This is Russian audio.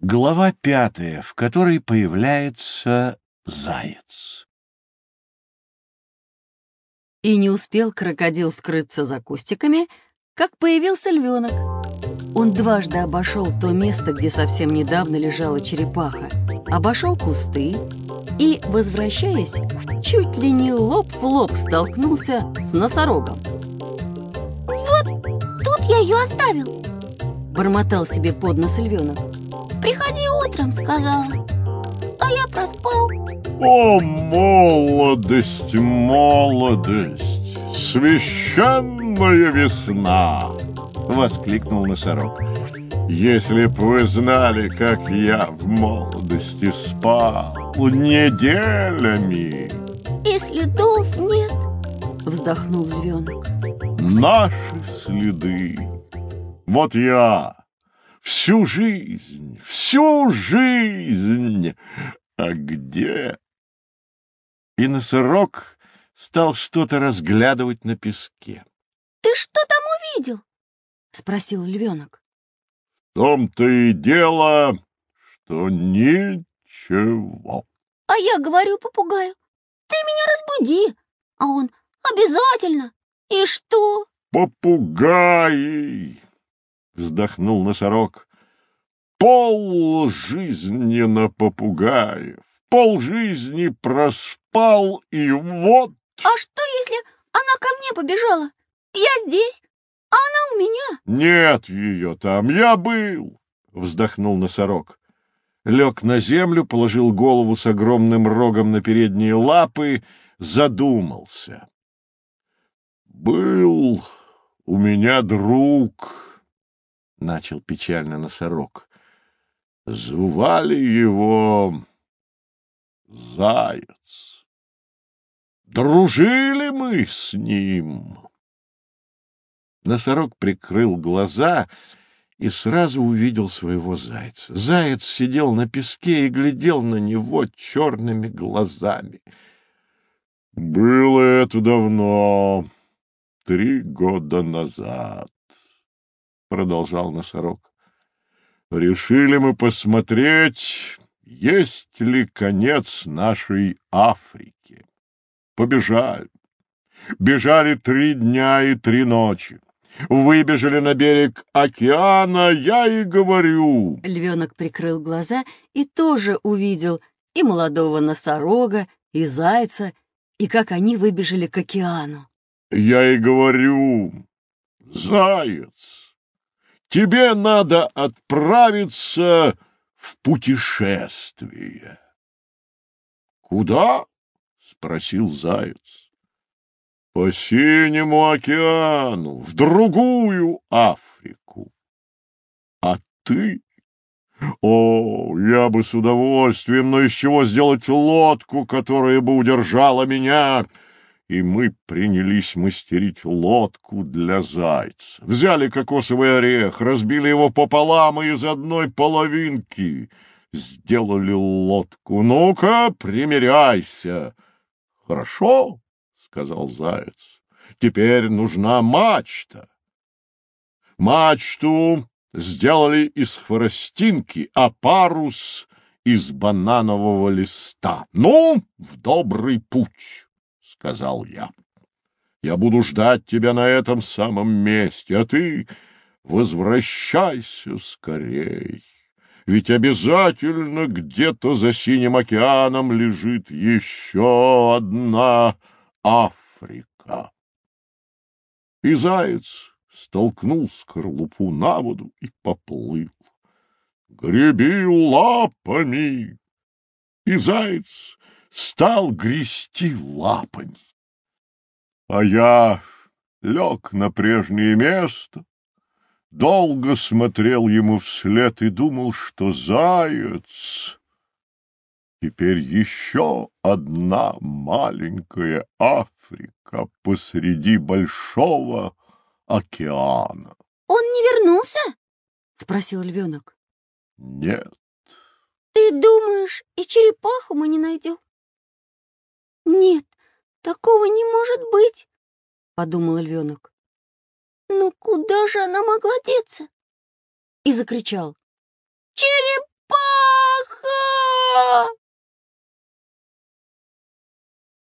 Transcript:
Глава пятая, в которой появляется заяц. И не успел крокодил скрыться за кустиками, как появился львенок. Он дважды обошел то место, где совсем недавно лежала черепаха, обошел кусты и, возвращаясь, чуть ли не лоб в лоб столкнулся с носорогом. «Вот тут я ее оставил!» Бормотал себе под нос львенок. Приходи утром, сказала. А я проспал. О, молодость, молодость, священная весна! Воскликнул носорог. Если б вы знали, как я в молодости спал неделями. И следов нет, вздохнул львенок. Наши следы. Вот я всю жизнь, всю жизнь. А где? И носорог стал что-то разглядывать на песке. Ты что там увидел? Спросил львенок. В том-то и дело, что ничего. А я говорю попугаю, ты меня разбуди. А он обязательно. И что? Попугай вздохнул носорог. Пол жизни на попугаев, пол жизни проспал, и вот... А что, если она ко мне побежала? Я здесь, а она у меня. Нет ее там, я был, вздохнул носорог. Лег на землю, положил голову с огромным рогом на передние лапы, задумался. Был у меня друг, — начал печально носорог. Звали его Заяц. Дружили мы с ним. Носорог прикрыл глаза и сразу увидел своего зайца. Заяц сидел на песке и глядел на него черными глазами. Было это давно, три года назад. — продолжал носорог. «Решили мы посмотреть, есть ли конец нашей Африки. Побежали. Бежали три дня и три ночи. Выбежали на берег океана, я и говорю. Львенок прикрыл глаза и тоже увидел и молодого носорога, и зайца, и как они выбежали к океану. Я и говорю, заяц, тебе надо отправиться в путешествие. — Куда? — спросил заяц. — По синему океану, в другую Африку. А ты? О, я бы с удовольствием, но из чего сделать лодку, которая бы удержала меня и мы принялись мастерить лодку для зайца. Взяли кокосовый орех, разбили его пополам и из одной половинки сделали лодку. Ну-ка, примеряйся. Хорошо, сказал заяц. Теперь нужна мачта. Мачту сделали из хворостинки, а парус — из бананового листа. Ну, в добрый путь сказал я. Я буду ждать тебя на этом самом месте, а ты возвращайся скорей. Ведь обязательно где-то за синим океаном лежит еще одна Африка. И заяц столкнул скорлупу на воду и поплыл. Греби лапами! И заяц стал грести лапами. А я лег на прежнее место, долго смотрел ему вслед и думал, что заяц теперь еще одна маленькая Африка посреди большого океана. — Он не вернулся? — спросил львенок. — Нет. — Ты думаешь, и черепаху мы не найдем? «Нет, такого не может быть», — подумал львенок. Но куда же она могла деться?» И закричал. «Черепаха!»